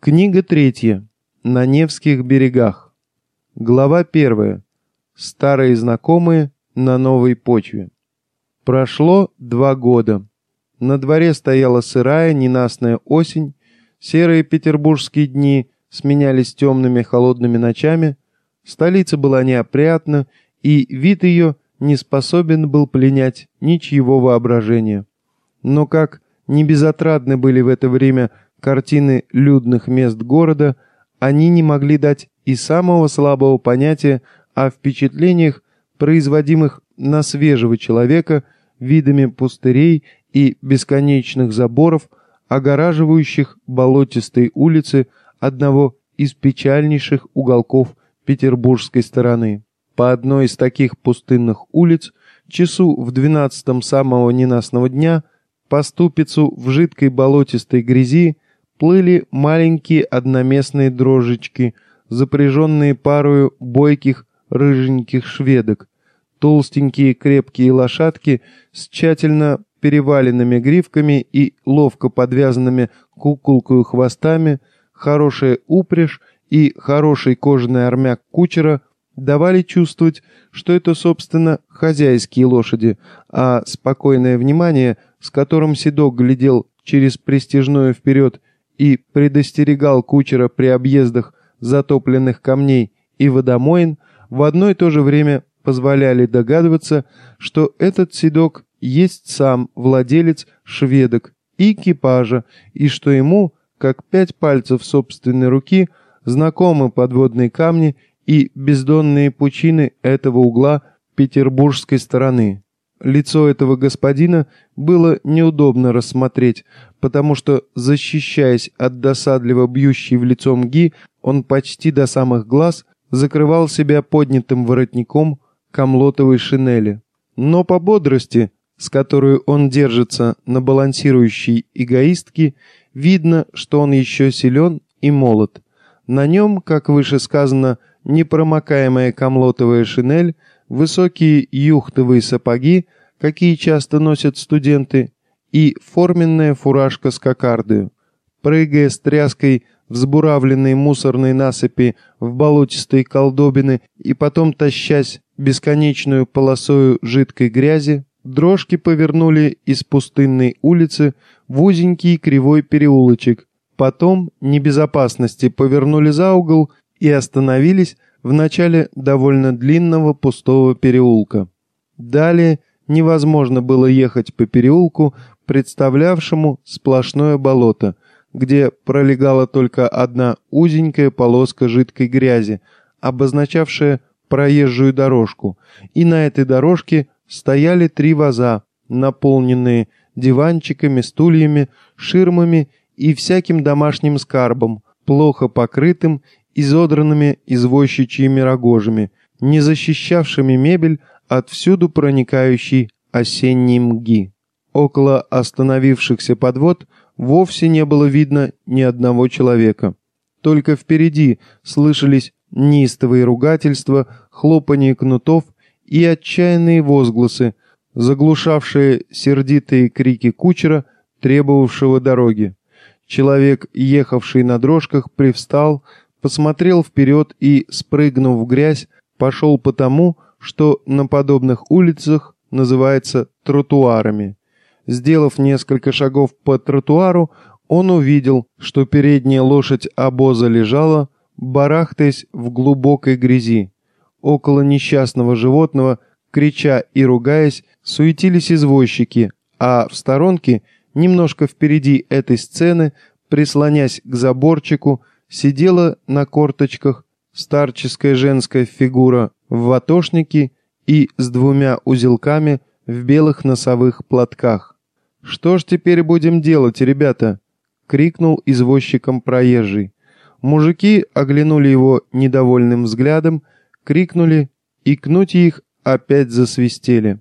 Книга третья. На Невских берегах. Глава первая. Старые знакомые на новой почве. Прошло два года. На дворе стояла сырая, ненастная осень, серые петербургские дни сменялись темными холодными ночами, столица была неопрятна, и вид ее не способен был пленять ничьего воображения. Но как небезотрадны были в это время картины людных мест города, они не могли дать и самого слабого понятия о впечатлениях, производимых на свежего человека видами пустырей и бесконечных заборов, огораживающих болотистые улицы одного из печальнейших уголков петербургской стороны. По одной из таких пустынных улиц, часу в двенадцатом самого ненастного дня, по ступицу в жидкой болотистой грязи, плыли маленькие одноместные дрожечки, запряженные парою бойких рыженьких шведок, толстенькие крепкие лошадки с тщательно переваленными гривками и ловко подвязанными куколкою хвостами, хорошая упряжь и хороший кожаный армяк кучера давали чувствовать, что это, собственно, хозяйские лошади, а спокойное внимание, с которым Седок глядел через престижную вперед и предостерегал кучера при объездах затопленных камней и водомоин, в одно и то же время позволяли догадываться, что этот седок есть сам владелец шведок и экипажа, и что ему, как пять пальцев собственной руки, знакомы подводные камни и бездонные пучины этого угла петербургской стороны. Лицо этого господина было неудобно рассмотреть, потому что, защищаясь от досадливо бьющей в лицо мги, он почти до самых глаз закрывал себя поднятым воротником камлотовой шинели. Но по бодрости, с которой он держится на балансирующей эгоистке, видно, что он еще силен и молод. На нем, как выше сказано, непромокаемая камлотовая шинель – высокие юхтовые сапоги, какие часто носят студенты, и форменная фуражка с кокардою. Прыгая с тряской взбуравленной мусорной насыпи в болотистые колдобины и потом тащась бесконечную полосою жидкой грязи, дрожки повернули из пустынной улицы в узенький кривой переулочек, потом небезопасности повернули за угол и остановились в начале довольно длинного пустого переулка. Далее невозможно было ехать по переулку, представлявшему сплошное болото, где пролегала только одна узенькая полоска жидкой грязи, обозначавшая проезжую дорожку, и на этой дорожке стояли три ваза, наполненные диванчиками, стульями, ширмами и всяким домашним скарбом, плохо покрытым изодранными извозчичьими рогожами, не защищавшими мебель от всюду проникающей осенней мги. Около остановившихся подвод вовсе не было видно ни одного человека. Только впереди слышались неистовые ругательства, хлопанье кнутов и отчаянные возгласы, заглушавшие сердитые крики кучера, требовавшего дороги. Человек, ехавший на дрожках, привстал, посмотрел вперед и, спрыгнув в грязь, пошел по тому, что на подобных улицах называется тротуарами. Сделав несколько шагов по тротуару, он увидел, что передняя лошадь обоза лежала, барахтаясь в глубокой грязи. Около несчастного животного, крича и ругаясь, суетились извозчики, а в сторонке, немножко впереди этой сцены, прислонясь к заборчику, сидела на корточках старческая женская фигура в ватошнике и с двумя узелками в белых носовых платках. «Что ж теперь будем делать, ребята?» — крикнул извозчиком проезжий. Мужики оглянули его недовольным взглядом, крикнули, и кнуть их опять засвистели.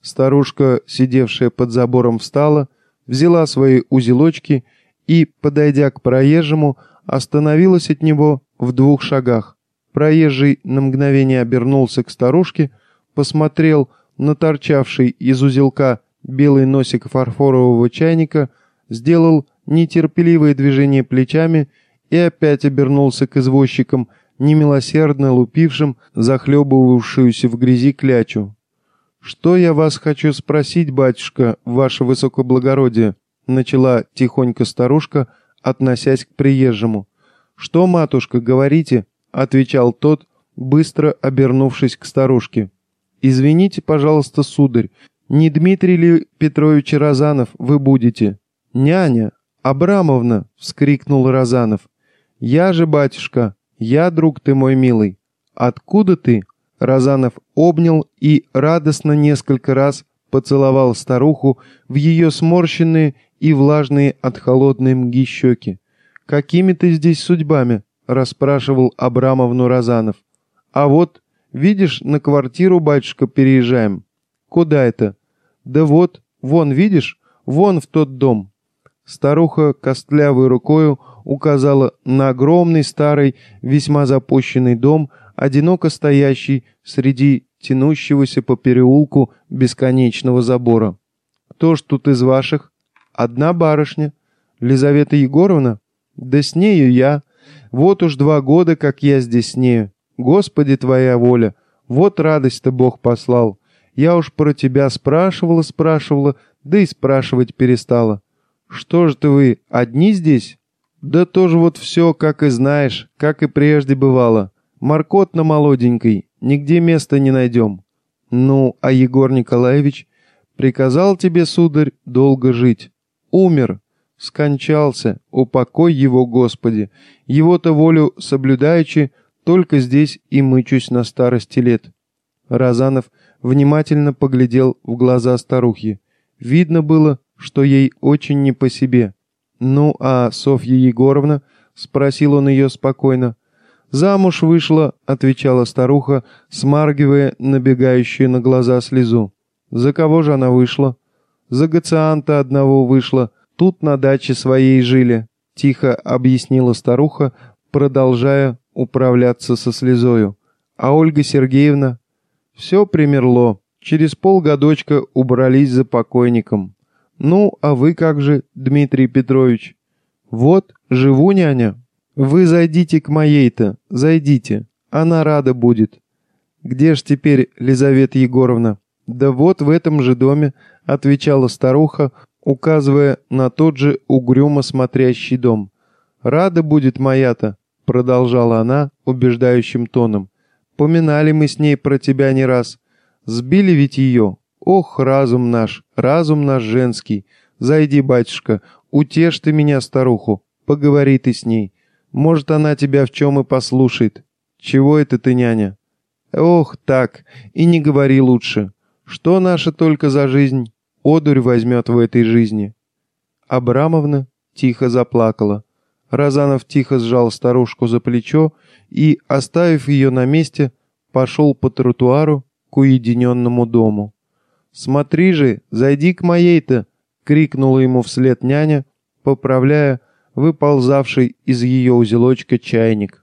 Старушка, сидевшая под забором, встала, взяла свои узелочки и, подойдя к проезжему, остановилась от него в двух шагах. Проезжий на мгновение обернулся к старушке, посмотрел на торчавший из узелка белый носик фарфорового чайника, сделал нетерпеливое движение плечами и опять обернулся к извозчикам, немилосердно лупившим захлебывавшуюся в грязи клячу. «Что я вас хочу спросить, батюшка, ваше высокоблагородие?» начала тихонько старушка, относясь к приезжему. «Что, матушка, говорите?» — отвечал тот, быстро обернувшись к старушке. «Извините, пожалуйста, сударь, не Дмитрий ли Петрович Розанов вы будете?» «Няня! Абрамовна!» — вскрикнул Розанов. «Я же, батюшка, я, друг ты мой милый. Откуда ты?» Розанов обнял и радостно несколько раз поцеловал старуху в ее сморщенные и влажные от холодной мги щеки. «Какими ты здесь судьбами?» — расспрашивал Абрамовну Розанов. «А вот, видишь, на квартиру, батюшка, переезжаем». «Куда это?» «Да вот, вон, видишь, вон в тот дом». Старуха костлявой рукою указала на огромный старый, весьма запущенный дом, одиноко стоящий среди тянущегося по переулку бесконечного забора. «Кто ж тут из ваших?» «Одна барышня. Лизавета Егоровна?» «Да с нею я. Вот уж два года, как я здесь с нею. Господи, твоя воля! Вот радость-то Бог послал. Я уж про тебя спрашивала, спрашивала, да и спрашивать перестала. Что ж ты вы, одни здесь?» «Да тоже вот все, как и знаешь, как и прежде бывало. Маркотно молоденькой, нигде места не найдем. Ну, а Егор Николаевич приказал тебе, сударь, долго жить. Умер, скончался, упокой его, Господи. Его-то волю соблюдаючи, только здесь и мычусь на старости лет. Разанов внимательно поглядел в глаза старухи. Видно было, что ей очень не по себе. «Ну, а Софья Егоровна?» — спросил он ее спокойно. «Замуж вышла», — отвечала старуха, смаргивая набегающую на глаза слезу. «За кого же она вышла?» «За Гацианта одного вышла. Тут на даче своей жили», — тихо объяснила старуха, продолжая управляться со слезою. «А Ольга Сергеевна?» «Все примерло. Через полгодочка убрались за покойником». «Ну, а вы как же, Дмитрий Петрович?» «Вот, живу, няня». «Вы зайдите к моей-то, зайдите, она рада будет». «Где ж теперь Лизавета Егоровна?» «Да вот в этом же доме», — отвечала старуха, указывая на тот же угрюмо смотрящий дом. «Рада будет моя-то», — продолжала она убеждающим тоном. «Поминали мы с ней про тебя не раз. Сбили ведь ее. Ох, разум наш, разум наш женский. Зайди, батюшка, утешь ты меня, старуху, поговори ты с ней. Может, она тебя в чем и послушает. Чего это ты, няня? Ох, так, и не говори лучше. Что наша только за жизнь? Одурь возьмет в этой жизни. Абрамовна тихо заплакала. Разанов тихо сжал старушку за плечо и, оставив ее на месте, пошел по тротуару к уединенному дому. «Смотри же, зайди к моей-то!» — крикнула ему вслед няня, поправляя выползавший из ее узелочка чайник.